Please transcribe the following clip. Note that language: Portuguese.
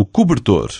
o cobertor.